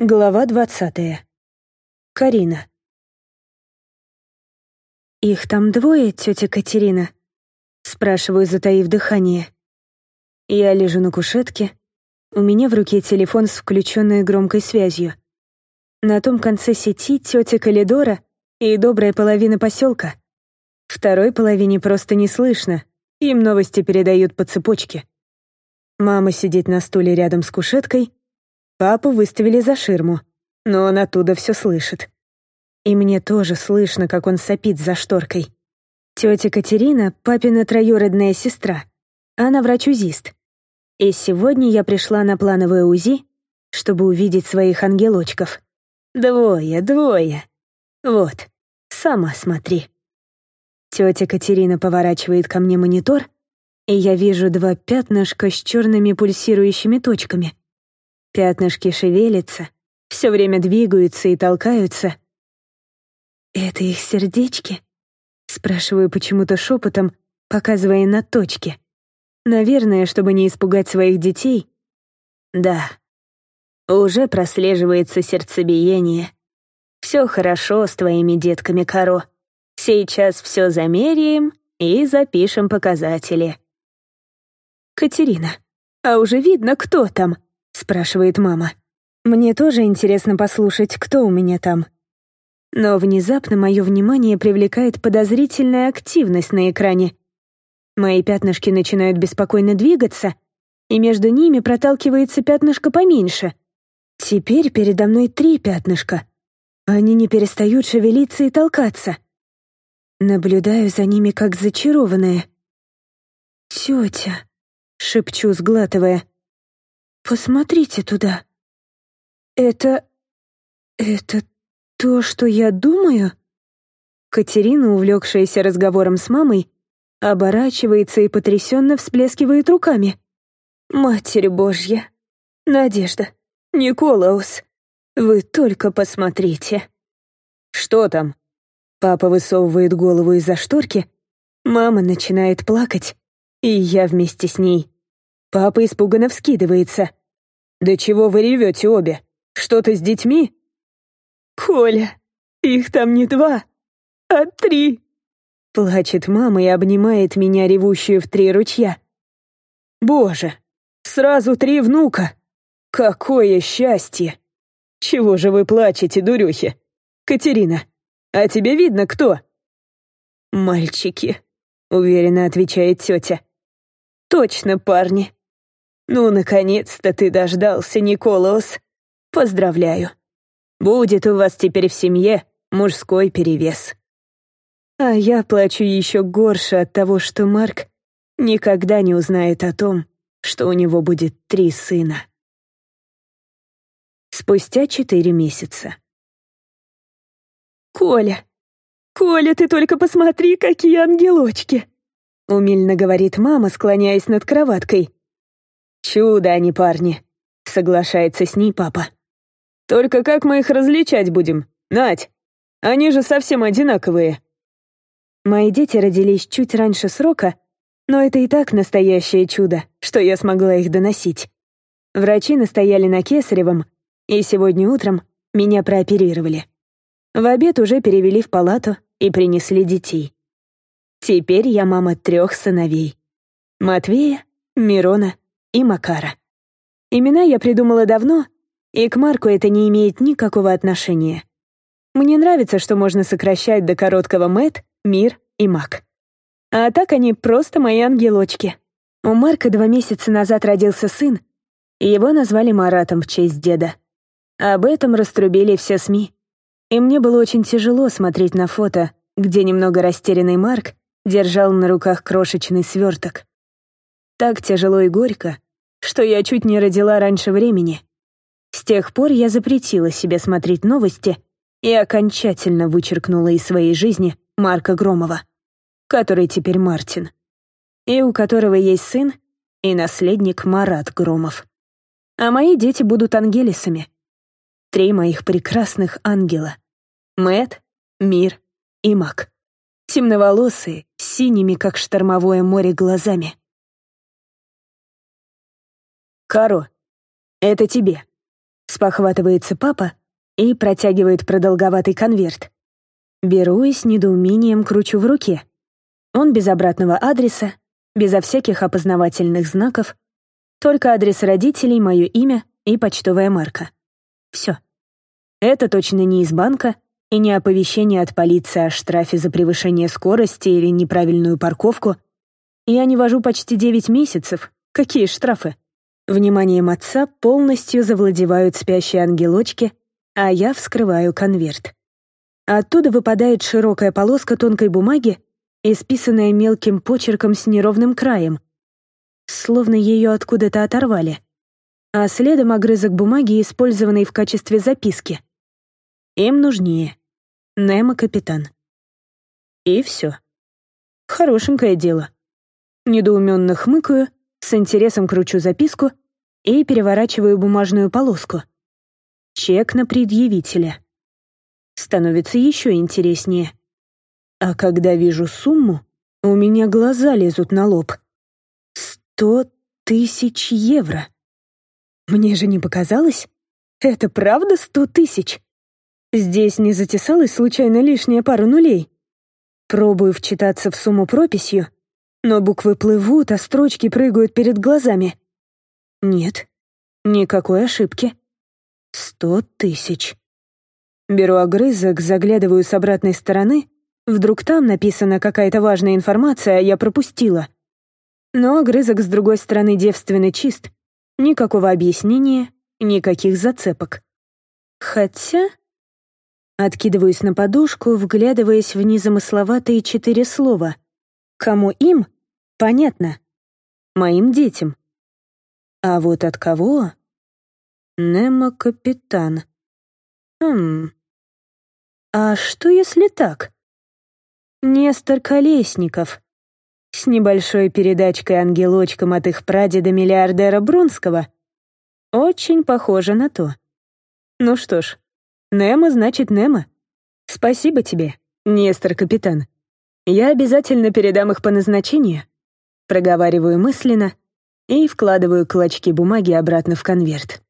Глава двадцатая. Карина. «Их там двое, тетя Катерина?» Спрашиваю, затаив дыхание. Я лежу на кушетке. У меня в руке телефон с включенной громкой связью. На том конце сети тетя Калидора и добрая половина поселка. Второй половине просто не слышно. Им новости передают по цепочке. Мама сидит на стуле рядом с кушеткой — Папу выставили за ширму, но он оттуда все слышит. И мне тоже слышно, как он сопит за шторкой. Тетя Катерина — папина троюродная сестра. Она врач-узист. И сегодня я пришла на плановое УЗИ, чтобы увидеть своих ангелочков. Двое, двое. Вот, сама смотри. Тетя Катерина поворачивает ко мне монитор, и я вижу два пятнышка с черными пульсирующими точками. Пятнышки шевелятся, все время двигаются и толкаются. «Это их сердечки?» Спрашиваю почему-то шепотом, показывая на точки. Наверное, чтобы не испугать своих детей. Да, уже прослеживается сердцебиение. Все хорошо с твоими детками, Каро. Сейчас все замеряем и запишем показатели. Катерина, а уже видно, кто там спрашивает мама. Мне тоже интересно послушать, кто у меня там. Но внезапно мое внимание привлекает подозрительная активность на экране. Мои пятнышки начинают беспокойно двигаться, и между ними проталкивается пятнышко поменьше. Теперь передо мной три пятнышка. Они не перестают шевелиться и толкаться. Наблюдаю за ними как зачарованная. «Тетя», — шепчу, сглатывая, — Посмотрите туда. Это... это то, что я думаю? Катерина, увлекшаяся разговором с мамой, оборачивается и потрясенно всплескивает руками. «Матерь Божья! Надежда! Николаус! Вы только посмотрите!» «Что там?» Папа высовывает голову из-за шторки. Мама начинает плакать, и я вместе с ней. Папа испуганно вскидывается. «Да чего вы ревете обе? Что-то с детьми?» «Коля, их там не два, а три!» Плачет мама и обнимает меня, ревущую в три ручья. «Боже, сразу три внука! Какое счастье! Чего же вы плачете, дурюхи? Катерина, а тебе видно кто?» «Мальчики», — уверенно отвечает тетя. «Точно, парни. «Ну, наконец-то ты дождался, Николаус. Поздравляю. Будет у вас теперь в семье мужской перевес». А я плачу еще горше от того, что Марк никогда не узнает о том, что у него будет три сына. Спустя четыре месяца. «Коля! Коля, ты только посмотри, какие ангелочки!» Умильно говорит мама, склоняясь над кроваткой. «Чудо, они парни», — соглашается с ней папа. «Только как мы их различать будем? Надь, они же совсем одинаковые». Мои дети родились чуть раньше срока, но это и так настоящее чудо, что я смогла их доносить. Врачи настояли на кесаревом, и сегодня утром меня прооперировали. В обед уже перевели в палату и принесли детей. Теперь я мама трех сыновей. Матвея, Мирона и Макара. Имена я придумала давно, и к Марку это не имеет никакого отношения. Мне нравится, что можно сокращать до короткого Мэт, Мир и Мак. А так они просто мои ангелочки. У Марка два месяца назад родился сын, и его назвали Маратом в честь деда. Об этом раструбили все СМИ. И мне было очень тяжело смотреть на фото, где немного растерянный Марк держал на руках крошечный сверток. Так тяжело и горько, что я чуть не родила раньше времени. С тех пор я запретила себе смотреть новости и окончательно вычеркнула из своей жизни Марка Громова, который теперь Мартин, и у которого есть сын и наследник Марат Громов. А мои дети будут ангелисами. Три моих прекрасных ангела. Мэт, Мир и Мак. Темноволосые, синими, как штормовое море, глазами. «Каро, это тебе». Спохватывается папа и протягивает продолговатый конверт. Беру и с недоумением кручу в руке. Он без обратного адреса, безо всяких опознавательных знаков, только адрес родителей, мое имя и почтовая марка. Все. Это точно не из банка и не оповещение от полиции о штрафе за превышение скорости или неправильную парковку. Я не вожу почти 9 месяцев. Какие штрафы? Вниманием отца полностью завладевают спящие ангелочки, а я вскрываю конверт. Оттуда выпадает широкая полоска тонкой бумаги, исписанная мелким почерком с неровным краем, словно ее откуда-то оторвали. А следом огрызок бумаги, использованный в качестве записки. Им нужнее. Немо капитан. И все. Хорошенькое дело. Недоуменно хмыкаю, с интересом кручу записку и переворачиваю бумажную полоску. Чек на предъявителя. Становится еще интереснее. А когда вижу сумму, у меня глаза лезут на лоб. Сто тысяч евро. Мне же не показалось? Это правда сто тысяч? Здесь не затесалась случайно лишняя пара нулей. Пробую вчитаться в сумму прописью, но буквы плывут, а строчки прыгают перед глазами. Нет, никакой ошибки. Сто тысяч. Беру огрызок, заглядываю с обратной стороны. Вдруг там написана какая-то важная информация, а я пропустила. Но огрызок с другой стороны девственно чист. Никакого объяснения, никаких зацепок. Хотя... Откидываюсь на подушку, вглядываясь в незамысловатые четыре слова. Кому им? Понятно. Моим детям. А вот от кого? Немо-капитан. Хм. А что если так? Нестор Колесников с небольшой передачкой-ангелочком от их прадеда-миллиардера Брунского. Очень похоже на то. Ну что ж, Немо значит Немо. Спасибо тебе, Нестор-капитан. Я обязательно передам их по назначению. Проговариваю мысленно и вкладываю клочки бумаги обратно в конверт.